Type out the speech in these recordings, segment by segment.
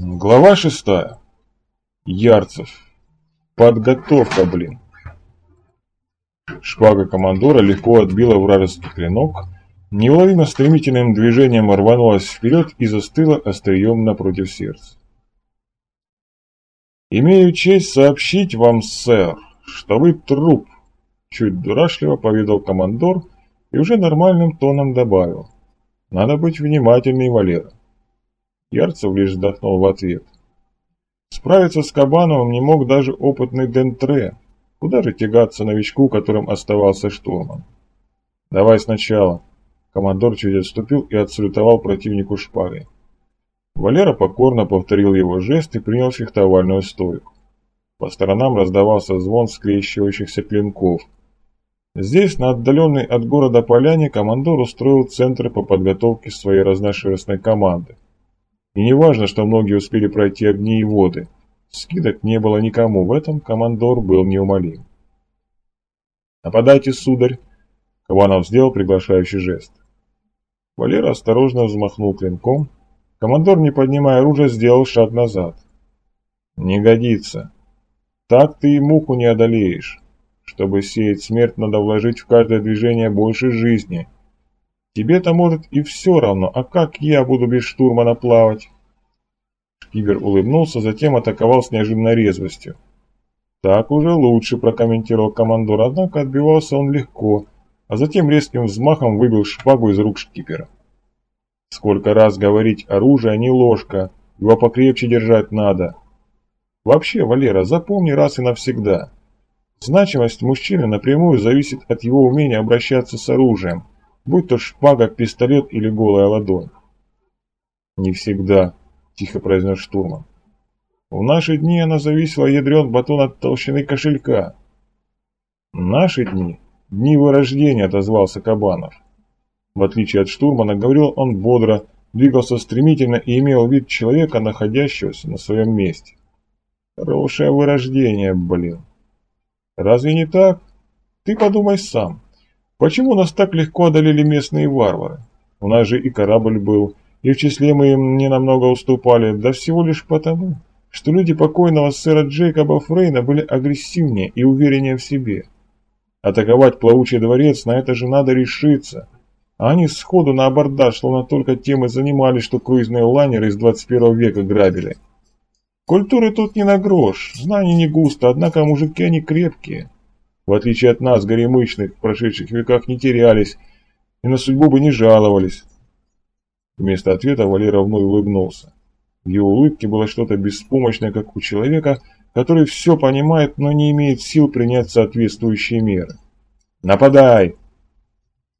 Глава шестая. Ярцев. Подготовка, блин. Шпага командора легко отбила вражеский клинок, неуловимо стремительным движением рванулась вперед и застыла острием напротив сердца. «Имею честь сообщить вам, сэр, что вы труп», — чуть дурашливо поведал командор и уже нормальным тоном добавил. «Надо быть внимательней, Валера». Ярцев лишь вздохнул в ответ. Справиться с Кабановым не мог даже опытный Дентре. Куда же тягаться новичку, которым оставался штурман? «Давай сначала». Командор чуть отступил и отсалютовал противнику шпагой. Валера покорно повторил его жест и принял фехтовальную стойку. По сторонам раздавался звон скрещивающихся клинков. Здесь, на отдаленной от города поляне, командор устроил центр по подготовке своей разношерстной команды. И не важно, что многие успели пройти огни и воды. Скидок не было никому, в этом командор был неумолим. «Нападайте, сударь!» Кабанов сделал приглашающий жест. Валера осторожно взмахнул клинком. Командор, не поднимая оружие, сделал шаг назад. «Не годится. Так ты и муху не одолеешь. Чтобы сеять смерть, надо вложить в каждое движение больше жизни. Тебе-то, может, и все равно, а как я буду без штурмана плавать?» Шкибер улыбнулся, затем атаковал с неожиданной резвостью. «Так уже лучше», – прокомментировал командор, однако отбивался он легко, а затем резким взмахом выбил шпагу из рук шкипера. Сколько раз говорить, оружие не ложка, его покрепче держать надо. Вообще, Валера, запомни раз и навсегда. Значимость мужчины напрямую зависит от его умения обращаться с оружием – будь то шпага, пистолет или голая ладонь. «Не всегда», – тихо произнес штурман. «В наши дни она зависела ядрен батон от толщины кошелька». «Наши дни? Дни вырождения», – отозвался Кабанов. В отличие от штурмана, говорил он бодро, двигался стремительно и имел вид человека, находящегося на своем месте. Хорошее вырождение, блин. Разве не так? Ты подумай сам. Почему нас так легко одолели местные варвары? У нас же и корабль был, и в числе мы им не намного уступали, да всего лишь потому, что люди покойного сэра Джейкоба Фрейна были агрессивнее и увереннее в себе. Атаковать плавучий дворец, на это же надо решиться. А они сходу на абордаж, словно только тем и занимались, что круизные лайнеры из 21 века грабили. Культуры тут не на грош, знаний не густо, однако мужики они крепкие. В отличие от нас, горемычных, в прошедших веках не терялись и на судьбу бы не жаловались. Вместо ответа Валера вновь улыбнулся. В его улыбке было что-то беспомощное, как у человека, который все понимает, но не имеет сил принять соответствующие меры. «Нападай!»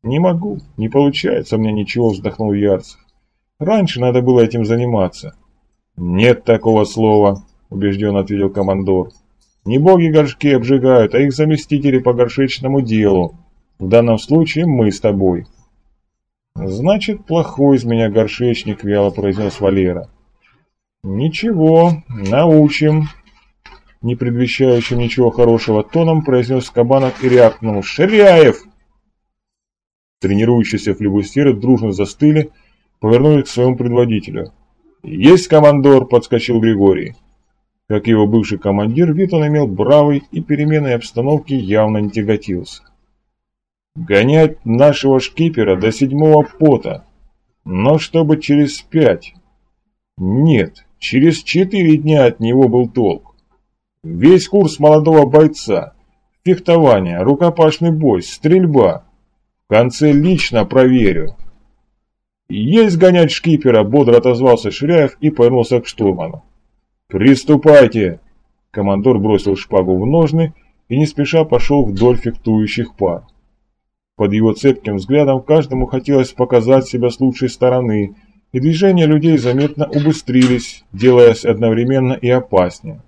«Не могу, не получается у меня ничего», — вздохнул Ярцев. «Раньше надо было этим заниматься». «Нет такого слова», — убежденно ответил командор. Не боги горшки обжигают, а их заместители по горшечному делу. В данном случае мы с тобой. Значит, плохой из меня горшечник, вяло произнес Валера. Ничего, научим. Не предвещающим ничего хорошего тоном произнес Кабанов и рявкнул. Ширяев! Тренирующиеся флебустеры дружно застыли, повернулись к своему предводителю. «Есть командор!» – подскочил Григорий. Как его бывший командир, вид он имел бравый и переменной обстановки явно не тяготился. Гонять нашего шкипера до седьмого пота, но чтобы через пять. Нет, через четыре дня от него был толк. Весь курс молодого бойца, фехтование, рукопашный бой, стрельба. В конце лично проверю. «Есть гонять шкипера!» – бодро отозвался Ширяев и повернулся к штурману. «Приступайте!» Командор бросил шпагу в ножны и не спеша пошел вдоль фехтующих пар. Под его цепким взглядом каждому хотелось показать себя с лучшей стороны, и движения людей заметно убыстрились, делаясь одновременно и опаснее.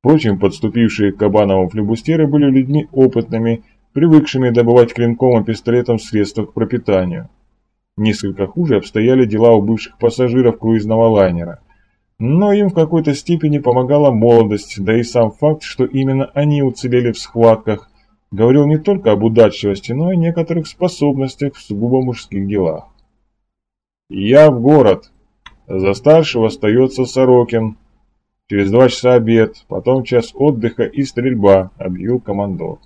Впрочем, подступившие к Кабанову флебустеры были людьми опытными, привыкшими добывать клинком и пистолетом средства к пропитанию. Несколько хуже обстояли дела у бывших пассажиров круизного лайнера – но им в какой-то степени помогала молодость, да и сам факт, что именно они уцелели в схватках, говорил не только об удачливости, но и некоторых способностях в сугубо мужских делах. «Я в город!» За старшего остается Сорокин. Через два часа обед, потом час отдыха и стрельба, объявил командор.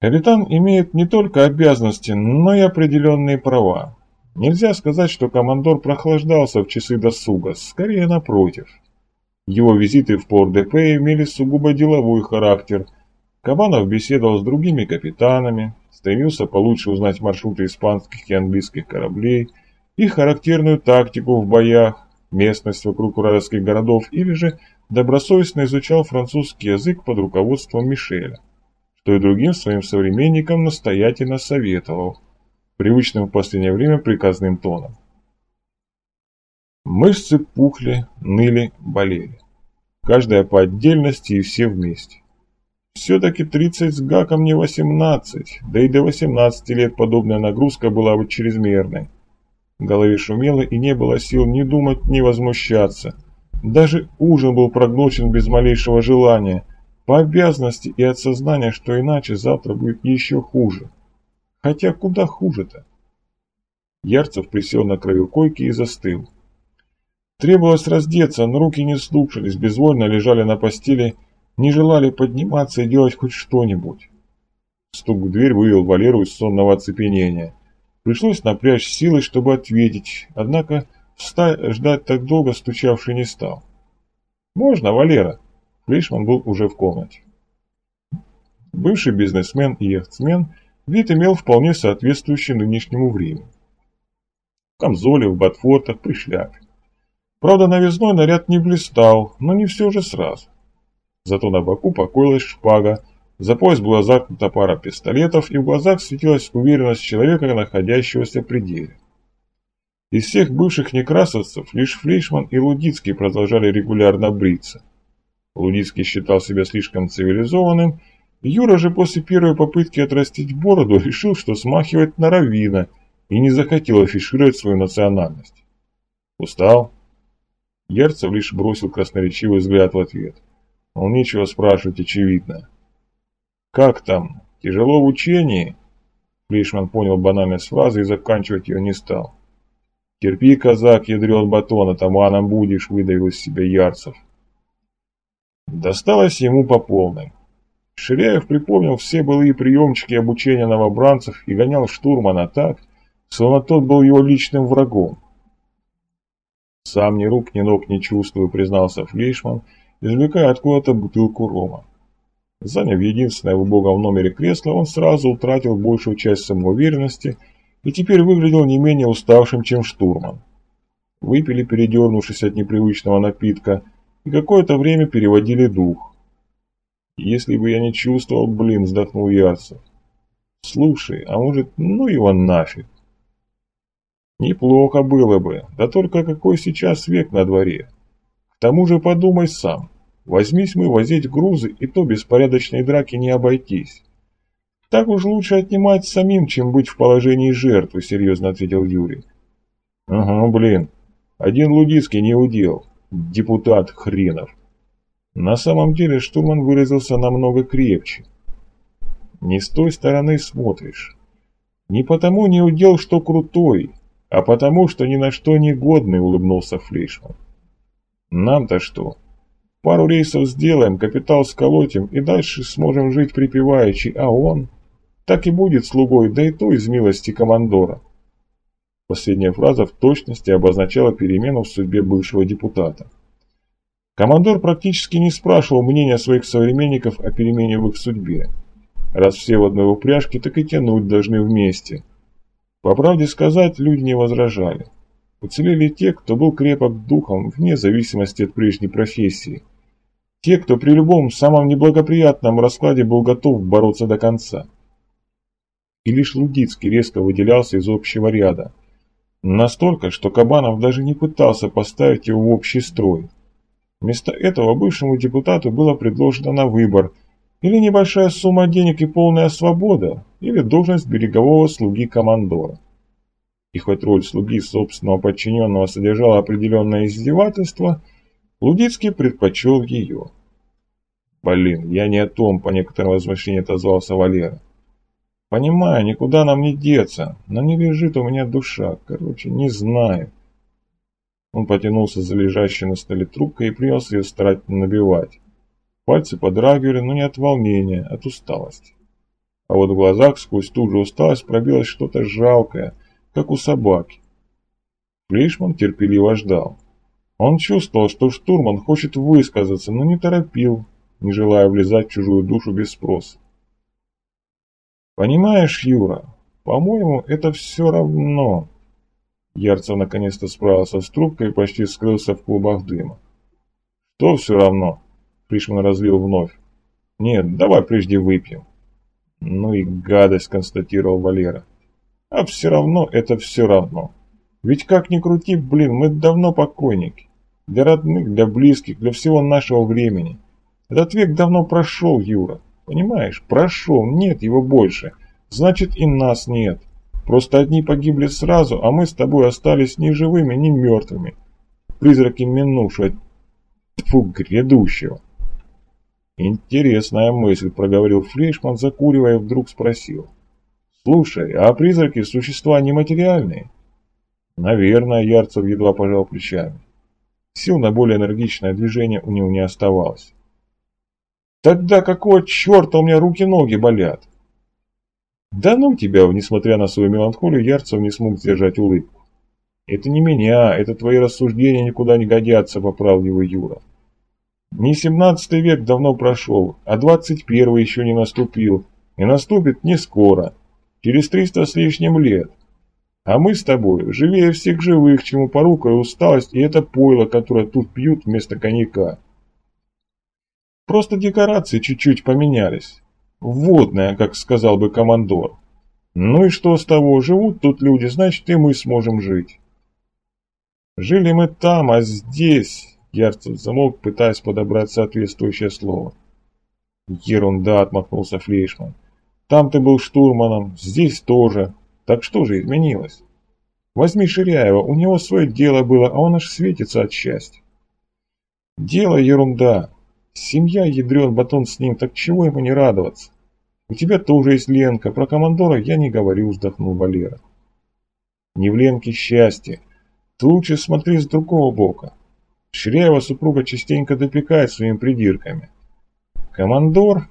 Капитан имеет не только обязанности, но и определенные права. Нельзя сказать, что командор прохлаждался в часы досуга, скорее напротив. Его визиты в Пор-ДП имели сугубо деловой характер. Кабанов беседовал с другими капитанами, стремился получше узнать маршруты испанских и английских кораблей, и характерную тактику в боях, местность вокруг уральских городов, или же добросовестно изучал французский язык под руководством Мишеля, что и другим своим современникам настоятельно советовал, привычным в последнее время приказным тоном. Мышцы пухли, ныли, болели. Каждая по отдельности и все вместе. Все-таки 30 с гаком не 18, да и до 18 лет подобная нагрузка была бы чрезмерной. В голове шумело и не было сил ни думать, ни возмущаться. Даже ужин был проглочен без малейшего желания, по обязанности и от сознания, что иначе завтра будет еще хуже. Хотя куда хуже-то? Ярцев присел на краю койки и застыл. Требовалось раздеться, но руки не слушались, безвольно лежали на постели, не желали подниматься и делать хоть что-нибудь. Стук в дверь вывел Валеру из сонного оцепенения. Пришлось напрячь силы, чтобы ответить, однако встать, ждать так долго стучавший не стал. «Можно, Валера?» Флейшман был уже в комнате. Бывший бизнесмен и яхтсмен вид имел вполне соответствующий нынешнему времени. В камзоле, в ботфортах, при шляпе. Правда, новизной наряд не блистал, но не все же сразу. Зато на боку покоилась шпага, за пояс была заткнута пара пистолетов, и в глазах светилась уверенность человека, находящегося при деле. Из всех бывших некрасовцев лишь Флейшман и Лудицкий продолжали регулярно бриться. Лудицкий считал себя слишком цивилизованным, Юра же после первой попытки отрастить бороду решил, что смахивает на раввина, и не захотел афишировать свою национальность. «Устал?» Ярцев лишь бросил красноречивый взгляд в ответ. Он нечего спрашивать, очевидно. «Как там? Тяжело в учении?» Флейшман понял банальность фразы и заканчивать ее не стал. «Терпи, казак, ядрен батон, атаманом будешь», — выдавил из себя Ярцев. Досталось ему по полной. Ширяев припомнил все былые приемчики обучения новобранцев и гонял штурмана так, словно тот был его личным врагом. «Сам ни рук, ни ног не чувствую», — признался Флейшман, извлекая откуда-то бутылку рома. Заняв единственное в убогом номере кресло, он сразу утратил большую часть самоуверенности и теперь выглядел не менее уставшим, чем штурман. Выпили, передернувшись от непривычного напитка, и какое-то время переводили дух. «Если бы я не чувствовал, блин», — вздохнул Ярцев. «Слушай, а может, ну его нафиг?» «Неплохо было бы, да только какой сейчас век на дворе. К тому же подумай сам». Возьмись мы возить грузы, и то беспорядочной драки не обойтись. Так уж лучше отнимать самим, чем быть в положении жертвы, серьезно ответил Юрий. Ага, блин, один Лудицкий не удел, депутат хренов. На самом деле штурман выразился намного крепче. Не с той стороны смотришь. Не потому не удел, что крутой, а потому, что ни на что не годный, улыбнулся Флейшман. Нам-то что? Пару рейсов сделаем, капитал сколотим и дальше сможем жить припеваючи, а он так и будет слугой, да и то из милости командора. Последняя фраза в точности обозначала перемену в судьбе бывшего депутата. Командор практически не спрашивал мнения своих современников о перемене в их судьбе. Раз все в одной упряжке, так и тянуть должны вместе. По правде сказать, люди не возражали. Уцелели те, кто был крепок духом, вне зависимости от прежней профессии. Те, кто при любом самом неблагоприятном раскладе был готов бороться до конца. И лишь Лудицкий резко выделялся из общего ряда. Настолько, что Кабанов даже не пытался поставить его в общий строй. Вместо этого бывшему депутату было предложено на выбор или небольшая сумма денег и полная свобода, или должность берегового слуги командора. И хоть роль слуги собственного подчиненного содержала определенное издевательство – Лудицкий предпочел ее. «Блин, я не о том», — по некоторым возмущениям отозвался Валера. «Понимаю, никуда нам не деться, но не лежит у меня душа. Короче, не знаю. Он потянулся за лежащей на столе трубкой и принялся ее старательно набивать. Пальцы подрагивали, но не от волнения, а от усталости. А вот в глазах сквозь ту же усталость пробилось что-то жалкое, как у собаки. Флейшман терпеливо ждал. Он чувствовал, что штурман хочет высказаться, но не торопил, не желая влезать в чужую душу без спроса. «Понимаешь, Юра, по-моему, это все равно...» Ярцев наконец-то справился с трубкой и почти скрылся в клубах дыма. «Что все равно?» Фришман разлил вновь. «Нет, давай прежде выпьем». «Ну и гадость», констатировал Валера. «А все равно это все равно. Ведь как ни крути, блин, мы давно покойники. Для родных, для близких, для всего нашего времени. Этот век давно прошел, Юра. Понимаешь, прошел, нет его больше. Значит и нас нет. Просто одни погибли сразу, а мы с тобой остались ни живыми, ни мертвыми. Призраки минувшего, тьфу, грядущего. Интересная мысль, проговорил Флейшман, закуривая, вдруг спросил. Слушай, а призраки существа нематериальные? Наверное, Ярцев едва пожал плечами. Сил на более энергичное движение у него не оставалось. Тогда какого черта у меня руки-ноги болят? Да ну тебя, несмотря на свою меланхолию, Ярцев не смог сдержать улыбку. Это не меня, это твои рассуждения никуда не годятся, поправил его Юра. Не семнадцатый век давно прошел, а двадцать первый еще не наступил, и наступит не скоро, через триста с лишним лет. А мы с тобой живее всех живых, чему порукой усталость и это пойло, которое тут пьют вместо коньяка. Просто декорации чуть-чуть поменялись. Водная, как сказал бы командор. Ну и что с того, живут тут люди, значит и мы сможем жить. Жили мы там, а здесь... Ярцев замолк, пытаясь подобрать соответствующее слово. Ерунда, отмахнулся Флейшман. Там ты был штурманом, здесь тоже. Так что же изменилось? Возьми Ширяева, у него свое дело было, а он аж светится от счастья. Дело ерунда. Семья, ядрен батон с ним, так чего ему не радоваться? У тебя тоже есть Ленка, про командора я не говорю, вздохнул Валера. Не в Ленке счастье. Ты лучше смотри с другого бока. Ширяева супруга частенько допекает своими придирками. Командор?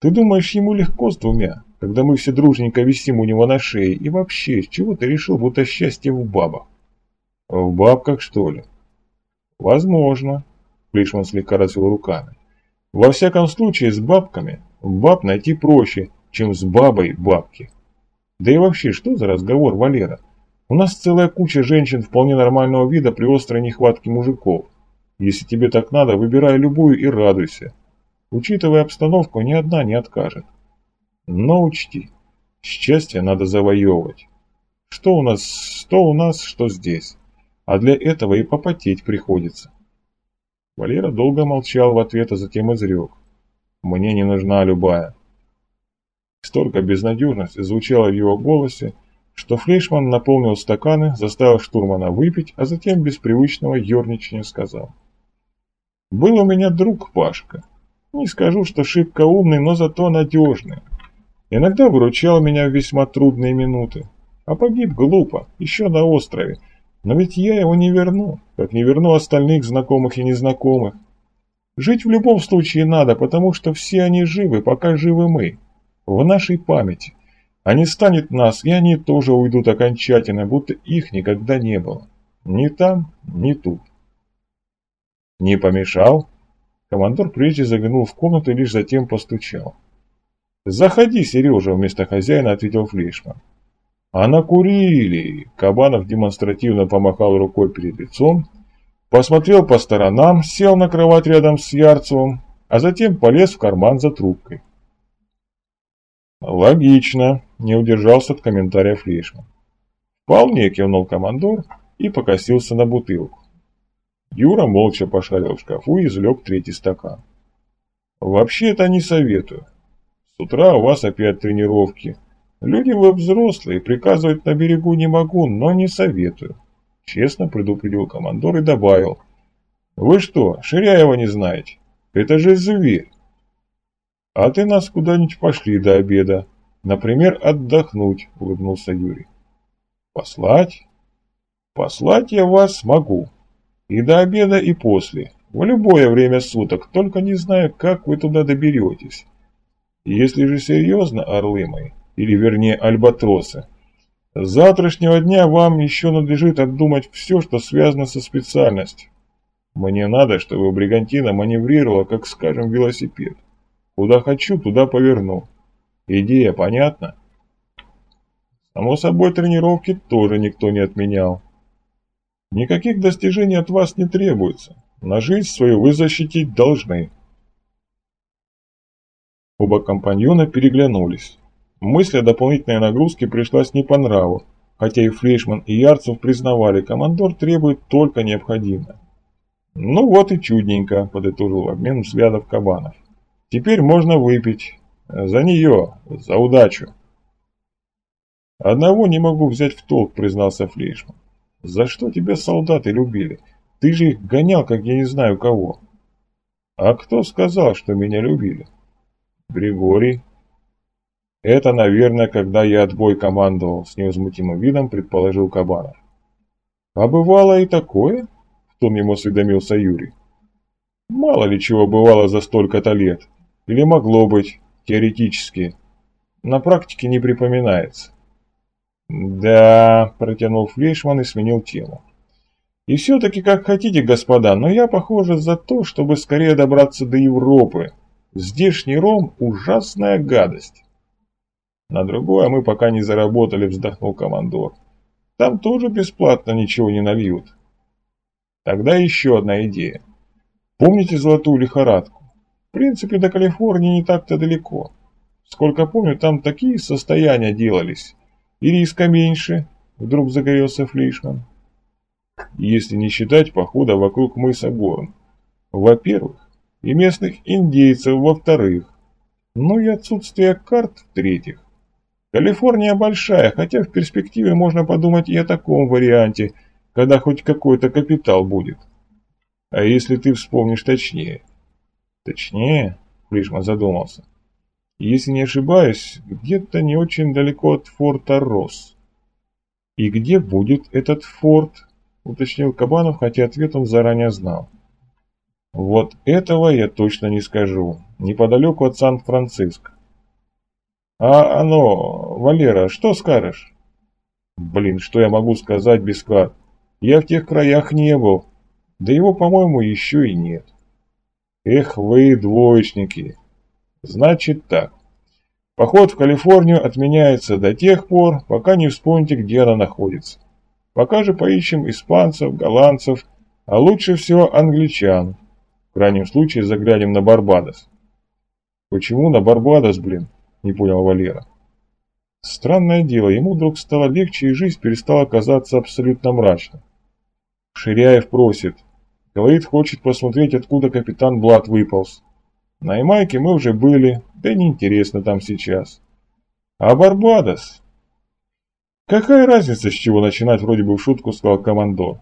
Ты думаешь, ему легко с двумя? когда мы все дружненько висим у него на шее, и вообще, с чего ты решил, будто счастье в бабах? В бабках, что ли? Возможно, Плишман слегка развел руками. Во всяком случае, с бабками баб найти проще, чем с бабой бабки. Да и вообще, что за разговор, Валера? У нас целая куча женщин вполне нормального вида при острой нехватке мужиков. Если тебе так надо, выбирай любую и радуйся. Учитывая обстановку, ни одна не откажет. Но учти, счастье надо завоевывать. Что у нас, что у нас, что здесь. А для этого и попотеть приходится. Валера долго молчал в ответ, а затем изрек. Мне не нужна любая. Столько безнадежности звучало в его голосе, что Флейшман наполнил стаканы, заставил штурмана выпить, а затем без привычного ерничания сказал. «Был у меня друг Пашка. Не скажу, что шибко умный, но зато надежный. Иногда выручал меня в весьма трудные минуты. А погиб глупо, еще на острове. Но ведь я его не верну, как не верну остальных знакомых и незнакомых. Жить в любом случае надо, потому что все они живы, пока живы мы. В нашей памяти. А не станет нас, и они тоже уйдут окончательно, будто их никогда не было. Ни там, ни тут. Не помешал? Командор прежде заглянул в комнату и лишь затем постучал. «Заходи, Сережа», — вместо хозяина ответил Флейшман. «А накурили!» Кабанов демонстративно помахал рукой перед лицом, посмотрел по сторонам, сел на кровать рядом с Ярцевым, а затем полез в карман за трубкой. «Логично», — не удержался от комментария Флейшман. «Вполне», — кивнул командор и покосился на бутылку. Юра молча пошарил в шкафу и извлек третий стакан. «Вообще-то не советую. С утра у вас опять тренировки. Люди вы взрослые, приказывать на берегу не могу, но не советую. Честно предупредил командор и добавил. Вы что, Ширяева не знаете? Это же зверь. А ты нас куда-нибудь пошли до обеда. Например, отдохнуть, улыбнулся Юрий. Послать? Послать я вас могу. И до обеда, и после. В любое время суток, только не знаю, как вы туда доберетесь. Если же серьезно, орлы мои, или вернее альбатросы, с завтрашнего дня вам еще надлежит обдумать все, что связано со специальностью. Мне надо, чтобы бригантина маневрировала, как, скажем, велосипед. Куда хочу, туда поверну. Идея понятна? Само собой, тренировки тоже никто не отменял. Никаких достижений от вас не требуется. На жизнь свою вы защитить должны. Оба компаньона переглянулись. Мысль о дополнительной нагрузке пришлась не по нраву, хотя и Флейшман и Ярцев признавали, командор требует только необходимое. «Ну вот и чудненько», — подытожил обмен взглядов Кабанов. «Теперь можно выпить. За нее, за удачу». «Одного не могу взять в толк», — признался Флейшман. «За что тебя солдаты любили? Ты же их гонял, как я не знаю кого». «А кто сказал, что меня любили?» «Григорий». «Это, наверное, когда я отбой командовал», — с невозмутимым видом предположил Кабанов. «А бывало и такое?» том ему осведомился Юрий. Мало ли чего бывало за столько-то лет. Или могло быть, теоретически. На практике не припоминается. Да, протянул Флейшман и сменил тему. И все-таки как хотите, господа, но я, похоже, за то, чтобы скорее добраться до Европы. Здешний ром – ужасная гадость. На другое мы пока не заработали, вздохнул командор. Там тоже бесплатно ничего не нальют. Тогда еще одна идея. Помните золотую лихорадку? В принципе, до Калифорнии не так-то далеко. Сколько помню, там такие состояния делались. И риска меньше, вдруг загорелся Флейшман. Если не считать похода вокруг мыса Горн. Во-первых, и местных индейцев, во-вторых. Ну и отсутствие карт, в-третьих. Калифорния большая, хотя в перспективе можно подумать и о таком варианте – когда хоть какой-то капитал будет. А если ты вспомнишь точнее? Точнее? Флишман задумался. Если не ошибаюсь, где-то не очень далеко от форта Росс. И где будет этот форт? Уточнил Кабанов, хотя ответ он заранее знал. Вот этого я точно не скажу. Неподалеку от Сан-Франциско. А оно, Валера, что скажешь? Блин, что я могу сказать карт? Я в тех краях не был, да его, по-моему, еще и нет. Эх вы, двоечники. Значит так. Поход в Калифорнию отменяется до тех пор, пока не вспомните, где она находится. Пока же поищем испанцев, голландцев, а лучше всего англичан. В крайнем случае заглянем на Барбадос. Почему на Барбадос, блин? Не понял Валера. Странное дело, ему вдруг стало легче, и жизнь перестала казаться абсолютно мрачной. Ширяев просит. Говорит, хочет посмотреть, откуда капитан Блад выполз. На Ямайке мы уже были, да неинтересно там сейчас. А Барбадос? Какая разница, с чего начинать, вроде бы в шутку сказал командор.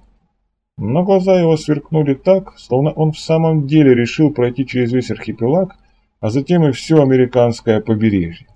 Но глаза его сверкнули так, словно он в самом деле решил пройти через весь архипелаг, а затем и все американское побережье.